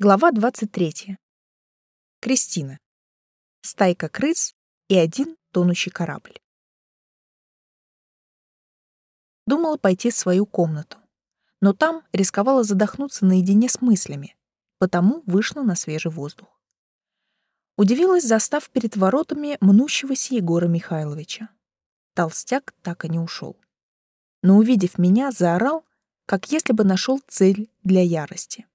Глава 23. Кристина. Стайка крыс и один тонущий корабль. Думала пойти в свою комнату, но там рисковала задохнуться наедине с мыслями, потому вышла на свежий воздух. Удивилась, застав перед воротами мнущегося Егора Михайловича. Толстяк так и не ушел. Но, увидев меня, заорал, как если бы нашел цель для ярости.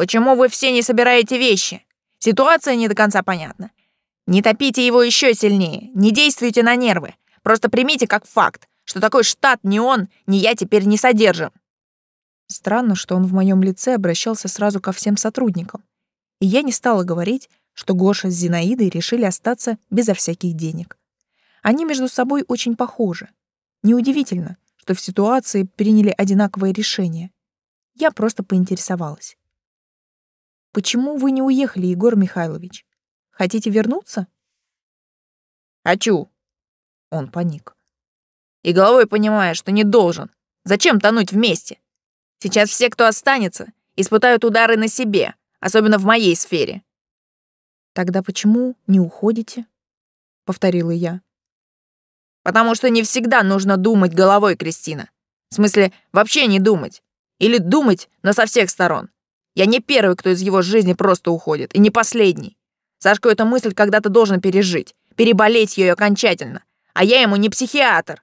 Почему вы все не собираете вещи? Ситуация не до конца понятна. Не топите его еще сильнее, не действуйте на нервы. Просто примите как факт, что такой штат ни он, ни я теперь не содержим. Странно, что он в моем лице обращался сразу ко всем сотрудникам. И я не стала говорить, что Гоша с Зинаидой решили остаться безо всяких денег. Они между собой очень похожи. Неудивительно, что в ситуации приняли одинаковое решение. Я просто поинтересовалась. Почему вы не уехали, Егор Михайлович? Хотите вернуться? Хочу. Он паник. И головой понимая, что не должен. Зачем тонуть вместе? Сейчас все, кто останется, испытают удары на себе, особенно в моей сфере. Тогда почему не уходите? Повторила я. Потому что не всегда нужно думать головой, Кристина. В смысле, вообще не думать. Или думать, но со всех сторон. Я не первый, кто из его жизни просто уходит, и не последний. Сашку эту мысль когда-то должен пережить, переболеть ее окончательно. А я ему не психиатр.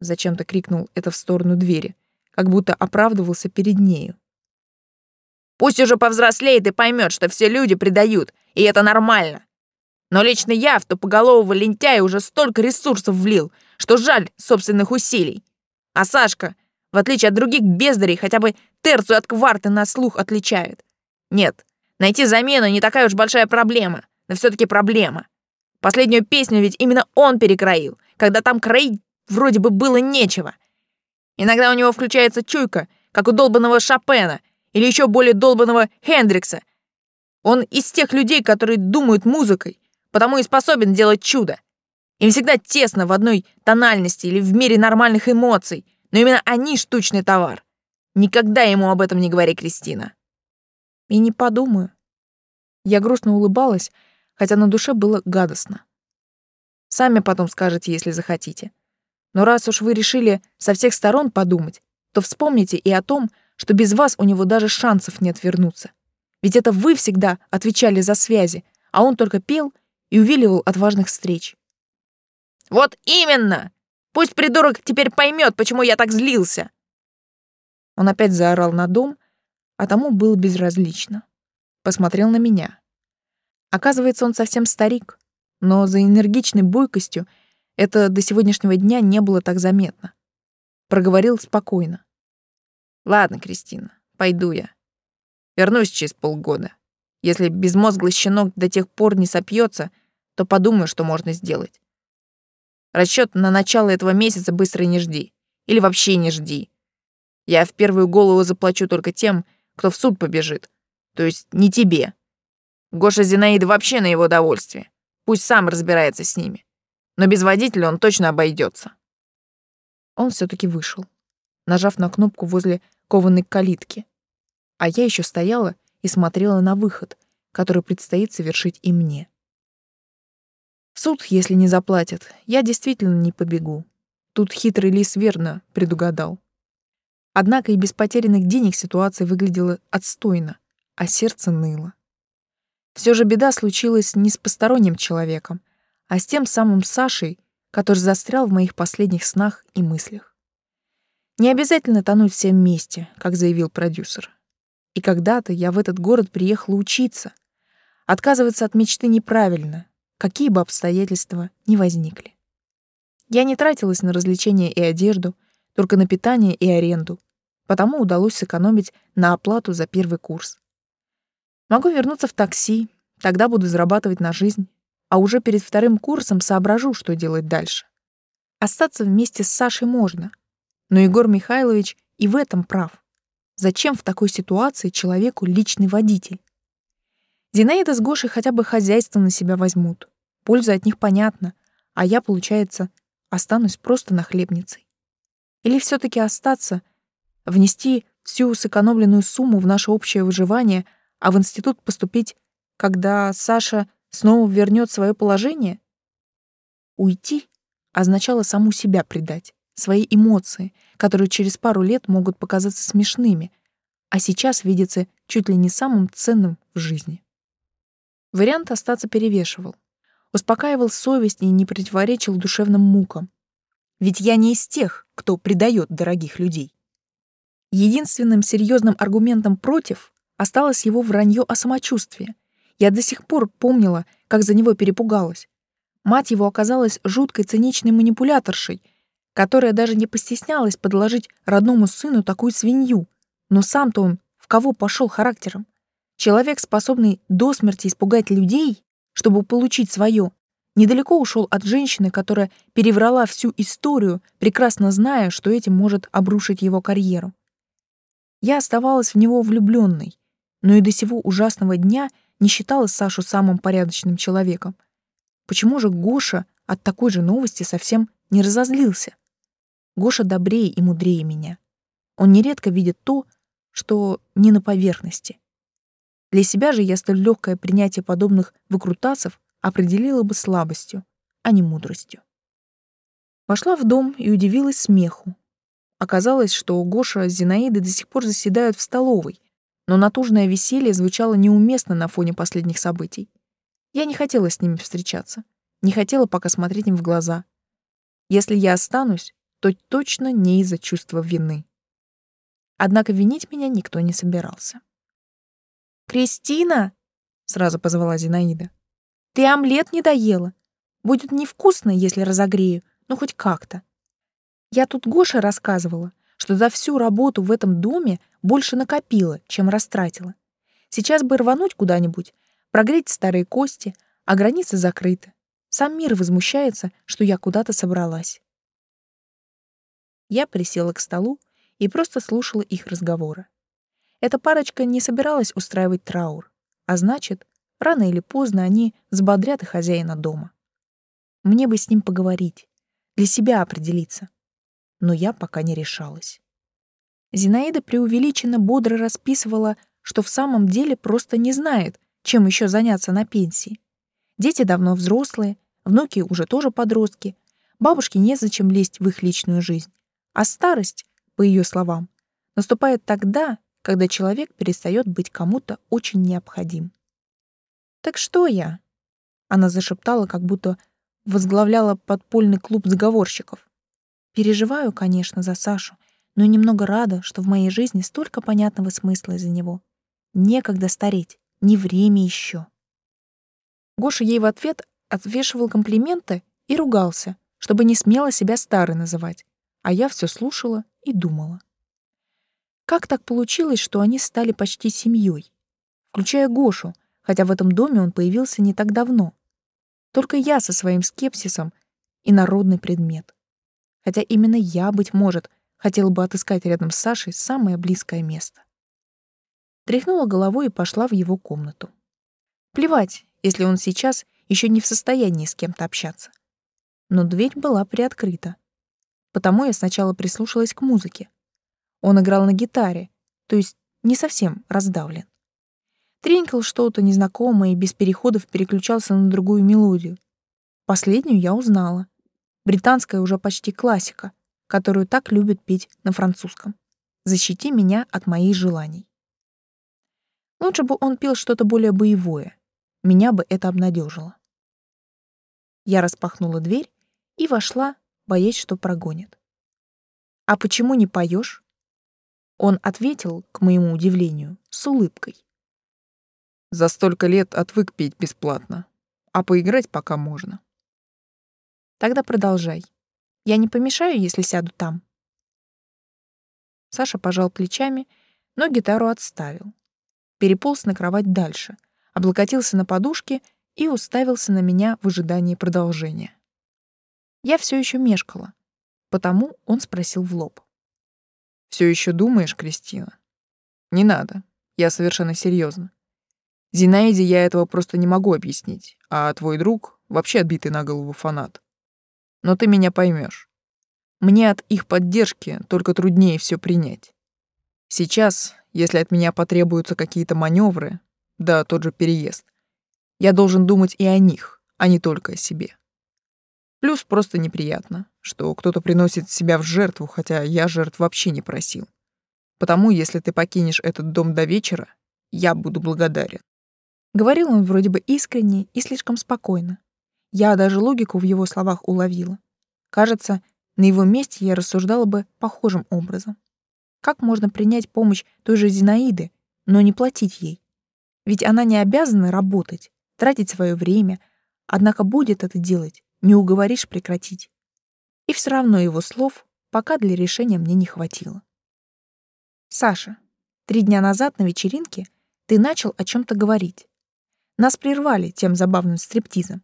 Зачем-то крикнул это в сторону двери, как будто оправдывался перед нею. Пусть уже повзрослеет и поймет, что все люди предают, и это нормально. Но лично я в тупоголового лентяя уже столько ресурсов влил, что жаль собственных усилий. А Сашка, в отличие от других бездарей, хотя бы терцию от кварты на слух отличает. Нет, найти замену не такая уж большая проблема, но все таки проблема. Последнюю песню ведь именно он перекроил, когда там кроить вроде бы было нечего. Иногда у него включается чуйка, как у долбанного Шопена или еще более долбанного Хендрикса. Он из тех людей, которые думают музыкой, потому и способен делать чудо. Им всегда тесно в одной тональности или в мире нормальных эмоций, но именно они штучный товар. Никогда ему об этом не говори, Кристина. И не подумаю. Я грустно улыбалась, хотя на душе было гадостно. Сами потом скажете, если захотите. Но раз уж вы решили со всех сторон подумать, то вспомните и о том, что без вас у него даже шансов нет вернуться. Ведь это вы всегда отвечали за связи, а он только пел и увиливал от важных встреч. «Вот именно! Пусть придурок теперь поймет, почему я так злился!» Он опять заорал на дом, а тому было безразлично. Посмотрел на меня. Оказывается, он совсем старик, но за энергичной бойкостью это до сегодняшнего дня не было так заметно. Проговорил спокойно. «Ладно, Кристина, пойду я. Вернусь через полгода. Если безмозглый щенок до тех пор не сопьется, то подумаю, что можно сделать. Расчет на начало этого месяца быстро не жди. Или вообще не жди. Я в первую голову заплачу только тем, кто в суд побежит. То есть не тебе. Гоша Зинаида вообще на его довольствие. Пусть сам разбирается с ними. Но без водителя он точно обойдется. Он все таки вышел, нажав на кнопку возле кованой калитки. А я еще стояла и смотрела на выход, который предстоит совершить и мне. Суд, если не заплатят, я действительно не побегу. Тут хитрый лис верно предугадал. Однако и без потерянных денег ситуация выглядела отстойно, а сердце ныло. Все же беда случилась не с посторонним человеком, а с тем самым Сашей, который застрял в моих последних снах и мыслях. Не обязательно тонуть всем вместе, как заявил продюсер. И когда-то я в этот город приехала учиться. Отказываться от мечты неправильно, какие бы обстоятельства ни возникли. Я не тратилась на развлечения и одежду, только на питание и аренду, потому удалось сэкономить на оплату за первый курс. Могу вернуться в такси, тогда буду зарабатывать на жизнь, а уже перед вторым курсом соображу, что делать дальше. Остаться вместе с Сашей можно, но Егор Михайлович и в этом прав. Зачем в такой ситуации человеку личный водитель? Зинаида с Гошей хотя бы хозяйство на себя возьмут. Польза от них понятна, а я, получается, останусь просто нахлебницей. Или все таки остаться внести всю сэкономленную сумму в наше общее выживание, а в институт поступить, когда Саша снова вернет свое положение? Уйти означало саму себя предать, свои эмоции, которые через пару лет могут показаться смешными, а сейчас видятся чуть ли не самым ценным в жизни. Вариант остаться перевешивал. Успокаивал совесть и не противоречил душевным мукам. Ведь я не из тех, кто предает дорогих людей. Единственным серьезным аргументом против осталось его вранье о самочувствии. Я до сих пор помнила, как за него перепугалась. Мать его оказалась жуткой циничной манипуляторшей, которая даже не постеснялась подложить родному сыну такую свинью. Но сам-то он в кого пошел характером? Человек, способный до смерти испугать людей, чтобы получить свое, недалеко ушел от женщины, которая переврала всю историю, прекрасно зная, что этим может обрушить его карьеру. Я оставалась в него влюбленной, но и до сего ужасного дня не считала Сашу самым порядочным человеком. Почему же Гоша от такой же новости совсем не разозлился? Гоша добрее и мудрее меня. Он нередко видит то, что не на поверхности. Для себя же я столь легкое принятие подобных выкрутасов определила бы слабостью, а не мудростью. Вошла в дом и удивилась смеху. Оказалось, что Гоша с Зинаидой до сих пор заседают в столовой, но натужное веселье звучало неуместно на фоне последних событий. Я не хотела с ними встречаться, не хотела пока смотреть им в глаза. Если я останусь, то точно не из-за чувства вины. Однако винить меня никто не собирался. «Кристина!» — сразу позвала Зинаида. Ты омлет не доела. Будет невкусно, если разогрею, но хоть как-то. Я тут Гоше рассказывала, что за всю работу в этом доме больше накопила, чем растратила. Сейчас бы рвануть куда-нибудь, прогреть старые кости, а границы закрыты. Сам мир возмущается, что я куда-то собралась. Я присела к столу и просто слушала их разговоры. Эта парочка не собиралась устраивать траур, а значит, Рано или поздно они взбодрят и хозяина дома. Мне бы с ним поговорить, для себя определиться. Но я пока не решалась. Зинаида преувеличенно бодро расписывала, что в самом деле просто не знает, чем еще заняться на пенсии. Дети давно взрослые, внуки уже тоже подростки, бабушке незачем лезть в их личную жизнь. А старость, по ее словам, наступает тогда, когда человек перестает быть кому-то очень необходим. «Так что я?» Она зашептала, как будто возглавляла подпольный клуб заговорщиков. «Переживаю, конечно, за Сашу, но немного рада, что в моей жизни столько понятного смысла из-за него. Некогда стареть, не время еще». Гоша ей в ответ отвешивал комплименты и ругался, чтобы не смело себя старой называть, а я все слушала и думала. Как так получилось, что они стали почти семьей? Включая Гошу — хотя в этом доме он появился не так давно. Только я со своим скепсисом и народный предмет. Хотя именно я, быть может, хотела бы отыскать рядом с Сашей самое близкое место. Тряхнула головой и пошла в его комнату. Плевать, если он сейчас еще не в состоянии с кем-то общаться. Но дверь была приоткрыта. Потому я сначала прислушалась к музыке. Он играл на гитаре, то есть не совсем раздавлен. Тренькал что-то незнакомое и без переходов переключался на другую мелодию. Последнюю я узнала. Британская уже почти классика, которую так любят петь на французском. «Защити меня от моих желаний». Лучше бы он пел что-то более боевое. Меня бы это обнадежило. Я распахнула дверь и вошла, боясь, что прогонит. «А почему не поешь? Он ответил, к моему удивлению, с улыбкой. За столько лет отвык петь бесплатно, а поиграть пока можно. Тогда продолжай. Я не помешаю, если сяду там. Саша пожал плечами, но гитару отставил. Переполз на кровать дальше, облокотился на подушке и уставился на меня в ожидании продолжения. Я все еще мешкала, потому он спросил в лоб. Все еще думаешь, Кристина? Не надо, я совершенно серьезно. Зинаиде я этого просто не могу объяснить, а твой друг вообще отбитый на голову фанат. Но ты меня поймешь. Мне от их поддержки только труднее все принять. Сейчас, если от меня потребуются какие-то маневры, да тот же переезд, я должен думать и о них, а не только о себе. Плюс просто неприятно, что кто-то приносит себя в жертву, хотя я жертв вообще не просил. Потому если ты покинешь этот дом до вечера, я буду благодарен. Говорил он вроде бы искренне и слишком спокойно. Я даже логику в его словах уловила. Кажется, на его месте я рассуждала бы похожим образом. Как можно принять помощь той же Зинаиды, но не платить ей? Ведь она не обязана работать, тратить свое время, однако будет это делать, не уговоришь прекратить. И все равно его слов пока для решения мне не хватило. Саша, три дня назад на вечеринке ты начал о чем то говорить. Нас прервали тем забавным стриптизом.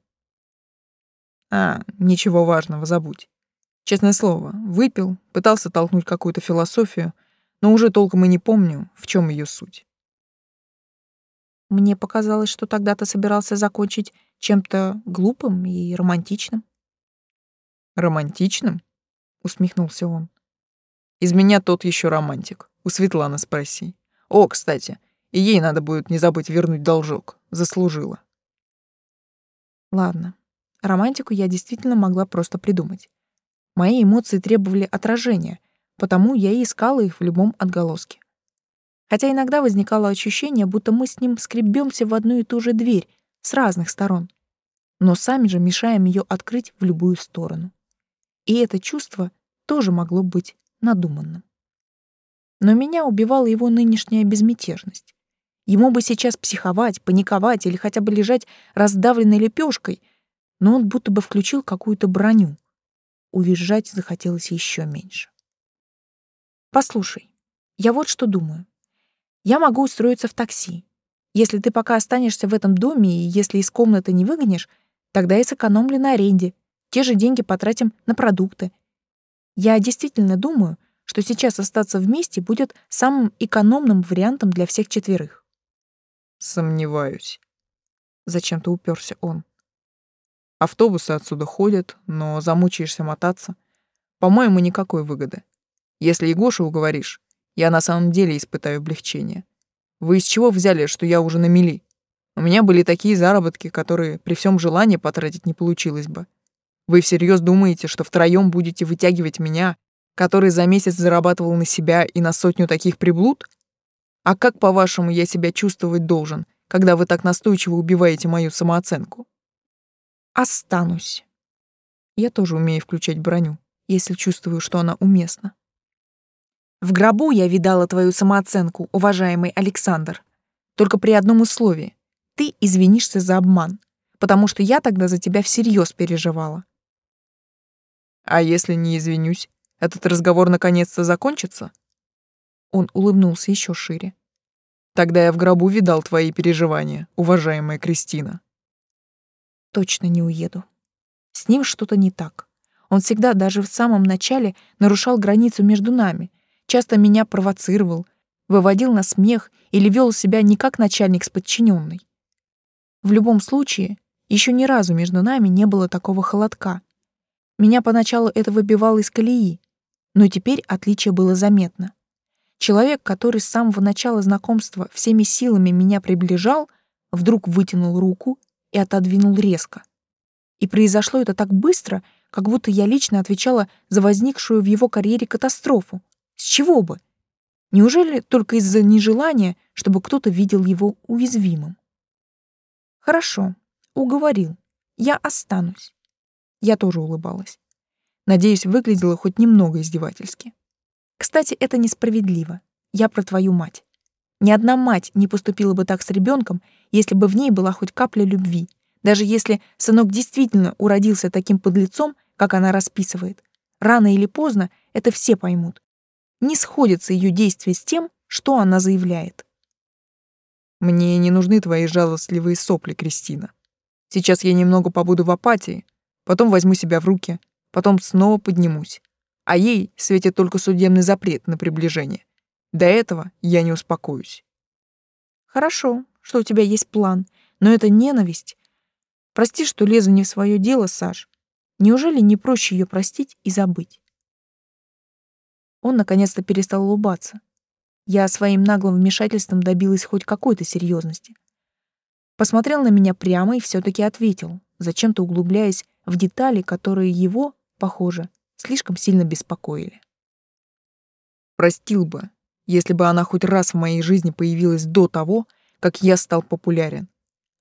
А, ничего важного, забудь. Честное слово, выпил, пытался толкнуть какую-то философию, но уже толком и не помню, в чем ее суть. Мне показалось, что тогда ты собирался закончить чем-то глупым и романтичным. Романтичным? усмехнулся он. Из меня тот еще романтик. У Светланы спроси. О, кстати, и ей надо будет не забыть вернуть должок. Заслужила. Ладно. Романтику я действительно могла просто придумать. Мои эмоции требовали отражения, потому я и искала их в любом отголоске. Хотя иногда возникало ощущение, будто мы с ним скребемся в одну и ту же дверь с разных сторон, но сами же мешаем ее открыть в любую сторону. И это чувство тоже могло быть надуманным. Но меня убивала его нынешняя безмятежность. Ему бы сейчас психовать, паниковать или хотя бы лежать раздавленной лепешкой, но он будто бы включил какую-то броню. Уезжать захотелось еще меньше. Послушай, я вот что думаю. Я могу устроиться в такси. Если ты пока останешься в этом доме и если из комнаты не выгонишь, тогда я сэкономлю на аренде. Те же деньги потратим на продукты. Я действительно думаю, что сейчас остаться вместе будет самым экономным вариантом для всех четверых. Сомневаюсь. Зачем-то уперся он. Автобусы отсюда ходят, но замучаешься мотаться. По-моему, никакой выгоды. Если Егошу уговоришь, я на самом деле испытаю облегчение. Вы из чего взяли, что я уже на мели? У меня были такие заработки, которые при всем желании потратить не получилось бы. Вы всерьез думаете, что втроем будете вытягивать меня, который за месяц зарабатывал на себя и на сотню таких приблуд? А как, по-вашему, я себя чувствовать должен, когда вы так настойчиво убиваете мою самооценку? Останусь. Я тоже умею включать броню, если чувствую, что она уместна. В гробу я видала твою самооценку, уважаемый Александр. Только при одном условии. Ты извинишься за обман, потому что я тогда за тебя всерьез переживала. А если не извинюсь? Этот разговор наконец-то закончится? Он улыбнулся еще шире. Тогда я в гробу видал твои переживания, уважаемая Кристина. Точно не уеду. С ним что-то не так. Он всегда, даже в самом начале, нарушал границу между нами, часто меня провоцировал, выводил на смех или вел себя не как начальник с подчиненной. В любом случае, еще ни разу между нами не было такого холодка. Меня поначалу это выбивало из колеи, но теперь отличие было заметно. Человек, который с самого начала знакомства всеми силами меня приближал, вдруг вытянул руку и отодвинул резко. И произошло это так быстро, как будто я лично отвечала за возникшую в его карьере катастрофу. С чего бы? Неужели только из-за нежелания, чтобы кто-то видел его уязвимым? Хорошо, уговорил. Я останусь. Я тоже улыбалась. Надеюсь, выглядела хоть немного издевательски. Кстати, это несправедливо. Я про твою мать. Ни одна мать не поступила бы так с ребенком, если бы в ней была хоть капля любви, даже если сынок действительно уродился таким подлецом, как она расписывает. Рано или поздно это все поймут. Не сходятся ее действия с тем, что она заявляет. Мне не нужны твои жалостливые сопли, Кристина. Сейчас я немного побуду в апатии, потом возьму себя в руки, потом снова поднимусь. А ей светит только судебный запрет на приближение. До этого я не успокоюсь. Хорошо, что у тебя есть план, но это ненависть. Прости, что лезу не в свое дело, Саш. Неужели не проще ее простить и забыть? Он наконец-то перестал улыбаться. Я своим наглым вмешательством добилась хоть какой-то серьезности. Посмотрел на меня прямо и все таки ответил, зачем-то углубляясь в детали, которые его, похоже, слишком сильно беспокоили. Простил бы, если бы она хоть раз в моей жизни появилась до того, как я стал популярен.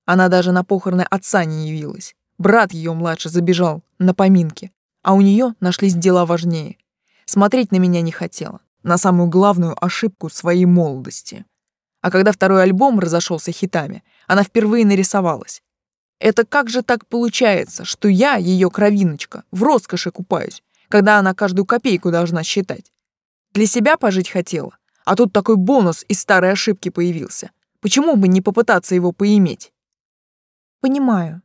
Она даже на похороны отца не явилась. Брат ее младший забежал на поминки, а у нее нашлись дела важнее. Смотреть на меня не хотела, на самую главную ошибку своей молодости. А когда второй альбом разошелся хитами, она впервые нарисовалась. Это как же так получается, что я, ее кровиночка, в роскоши купаюсь, когда она каждую копейку должна считать? Для себя пожить хотела, а тут такой бонус из старой ошибки появился. Почему бы не попытаться его поиметь? Понимаю,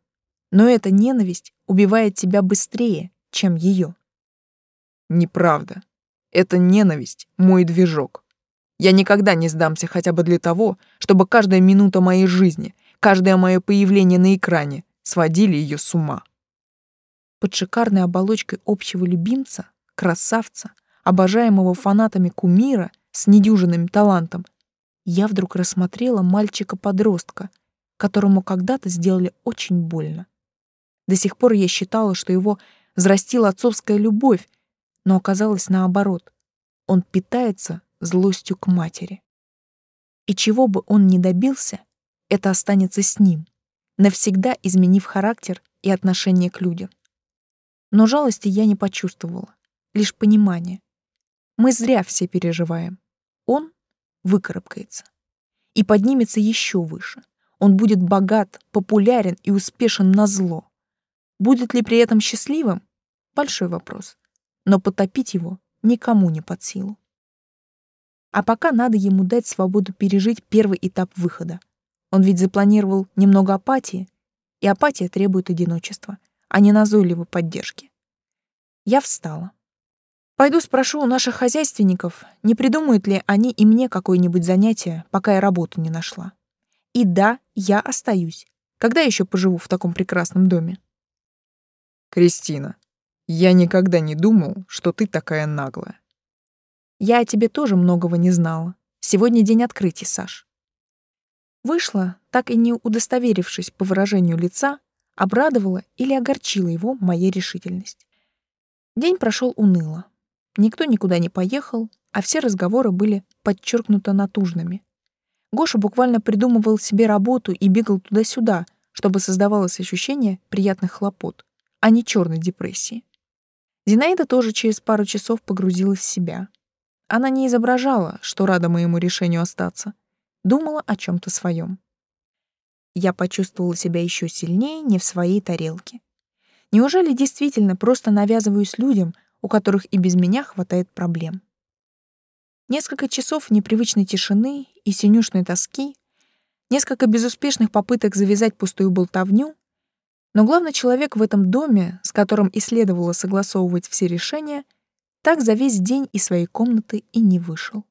но эта ненависть убивает тебя быстрее, чем ее. Неправда. Это ненависть — мой движок. Я никогда не сдамся хотя бы для того, чтобы каждая минута моей жизни, каждое мое появление на экране сводили ее с ума. Под шикарной оболочкой общего любимца, красавца, обожаемого фанатами кумира с недюжинным талантом, я вдруг рассмотрела мальчика-подростка, которому когда-то сделали очень больно. До сих пор я считала, что его взрастила отцовская любовь, но оказалось наоборот. Он питается злостью к матери. И чего бы он ни добился, это останется с ним, навсегда изменив характер и отношение к людям. Но жалости я не почувствовала, лишь понимание. Мы зря все переживаем. Он выкарабкается и поднимется еще выше. Он будет богат, популярен и успешен на зло. Будет ли при этом счастливым? Большой вопрос. Но потопить его никому не под силу. А пока надо ему дать свободу пережить первый этап выхода. Он ведь запланировал немного апатии, и апатия требует одиночества, а не назойливой поддержки. Я встала. Пойду спрошу у наших хозяйственников, не придумают ли они и мне какое-нибудь занятие, пока я работу не нашла. И да, я остаюсь. Когда еще поживу в таком прекрасном доме? Кристина, я никогда не думал, что ты такая наглая. Я о тебе тоже многого не знала. Сегодня день открытий, Саш. Вышла, так и не удостоверившись по выражению лица, обрадовала или огорчила его моей решительность. День прошел уныло. Никто никуда не поехал, а все разговоры были подчеркнуто натужными. Гоша буквально придумывал себе работу и бегал туда-сюда, чтобы создавалось ощущение приятных хлопот, а не черной депрессии. Зинаида тоже через пару часов погрузилась в себя. Она не изображала, что рада моему решению остаться, думала о чем то своем. Я почувствовала себя еще сильнее не в своей тарелке. Неужели действительно просто навязываюсь людям, у которых и без меня хватает проблем. Несколько часов непривычной тишины и синюшной тоски, несколько безуспешных попыток завязать пустую болтовню, но главный человек в этом доме, с которым и следовало согласовывать все решения, так за весь день из своей комнаты и не вышел.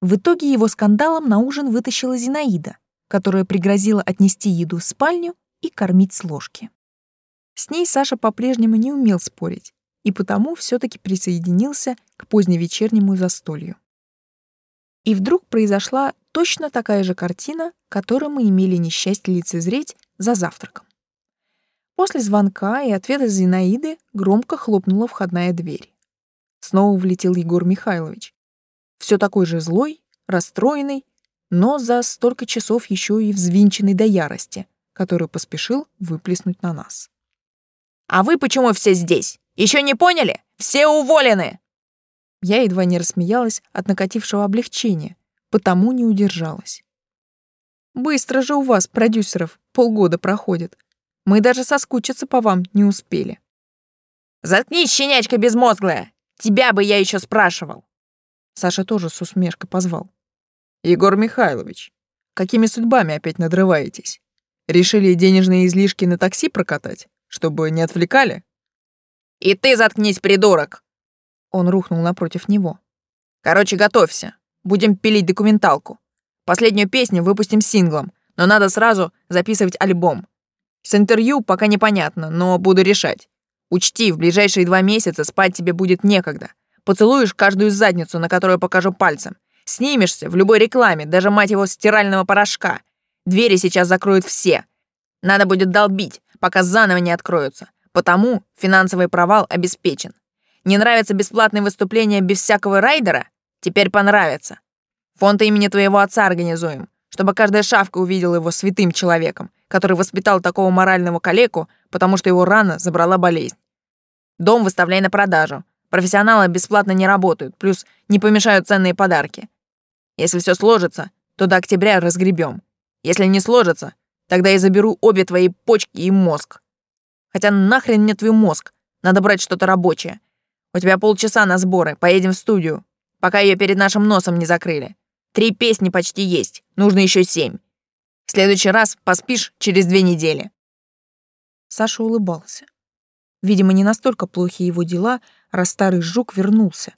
В итоге его скандалом на ужин вытащила Зинаида, которая пригрозила отнести еду в спальню и кормить с ложки. С ней Саша по-прежнему не умел спорить, и потому все-таки присоединился к поздневечернему застолью. И вдруг произошла точно такая же картина, которую мы имели несчастье лицезреть за завтраком. После звонка и ответа Зинаиды громко хлопнула входная дверь. Снова влетел Егор Михайлович. Все такой же злой, расстроенный, но за столько часов еще и взвинченный до ярости, который поспешил выплеснуть на нас. «А вы почему все здесь? Еще не поняли? Все уволены!» Я едва не рассмеялась от накатившего облегчения, потому не удержалась. «Быстро же у вас, продюсеров, полгода проходит. Мы даже соскучиться по вам не успели». «Заткнись, щенячка безмозглая! Тебя бы я еще спрашивал!» Саша тоже с усмешкой позвал. «Егор Михайлович, какими судьбами опять надрываетесь? Решили денежные излишки на такси прокатать, чтобы не отвлекали?» «И ты заткнись, придурок!» Он рухнул напротив него. «Короче, готовься. Будем пилить документалку. Последнюю песню выпустим синглом, но надо сразу записывать альбом. С интервью пока непонятно, но буду решать. Учти, в ближайшие два месяца спать тебе будет некогда. Поцелуешь каждую задницу, на которую покажу пальцем. Снимешься в любой рекламе, даже, мать его, стирального порошка. Двери сейчас закроют все. Надо будет долбить, пока заново не откроются. Потому финансовый провал обеспечен. Не нравится бесплатные выступления без всякого райдера? Теперь понравится. Фонд имени твоего отца организуем, чтобы каждая шавка увидела его святым человеком, который воспитал такого морального калеку, потому что его рано забрала болезнь. Дом выставляй на продажу. Профессионалы бесплатно не работают, плюс не помешают ценные подарки. Если все сложится, то до октября разгребем. Если не сложится, тогда я заберу обе твои почки и мозг. Хотя нахрен мне твой мозг? Надо брать что-то рабочее. У тебя полчаса на сборы, поедем в студию, пока ее перед нашим носом не закрыли. Три песни почти есть, нужно еще семь. В следующий раз поспишь через две недели». Саша улыбался. Видимо, не настолько плохи его дела, раз старый жук вернулся.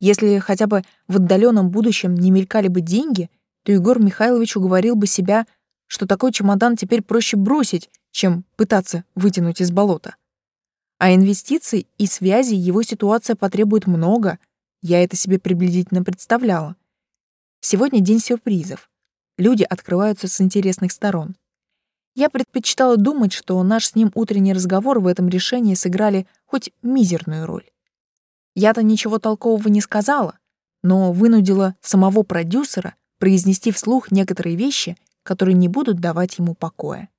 Если хотя бы в отдаленном будущем не мелькали бы деньги, то Егор Михайлович уговорил бы себя, что такой чемодан теперь проще бросить, чем пытаться вытянуть из болота. А инвестиций и связей его ситуация потребует много, я это себе приблизительно представляла. Сегодня день сюрпризов. Люди открываются с интересных сторон. Я предпочитала думать, что наш с ним утренний разговор в этом решении сыграли хоть мизерную роль. Я-то ничего толкового не сказала, но вынудила самого продюсера произнести вслух некоторые вещи, которые не будут давать ему покоя.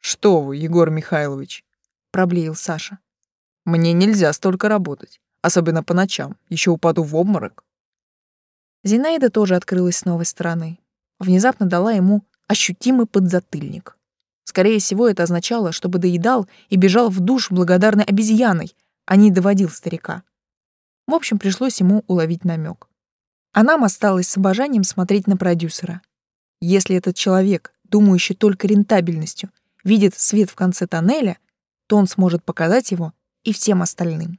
«Что вы, Егор Михайлович?» — проблеял Саша. «Мне нельзя столько работать, особенно по ночам, еще упаду в обморок». Зинаида тоже открылась с новой стороны. Внезапно дала ему ощутимый подзатыльник. Скорее всего, это означало, чтобы доедал и бежал в душ благодарной обезьяной, а не доводил старика. В общем, пришлось ему уловить намек. А нам осталось с обожанием смотреть на продюсера. Если этот человек, думающий только рентабельностью, видит свет в конце тоннеля, то он сможет показать его и всем остальным.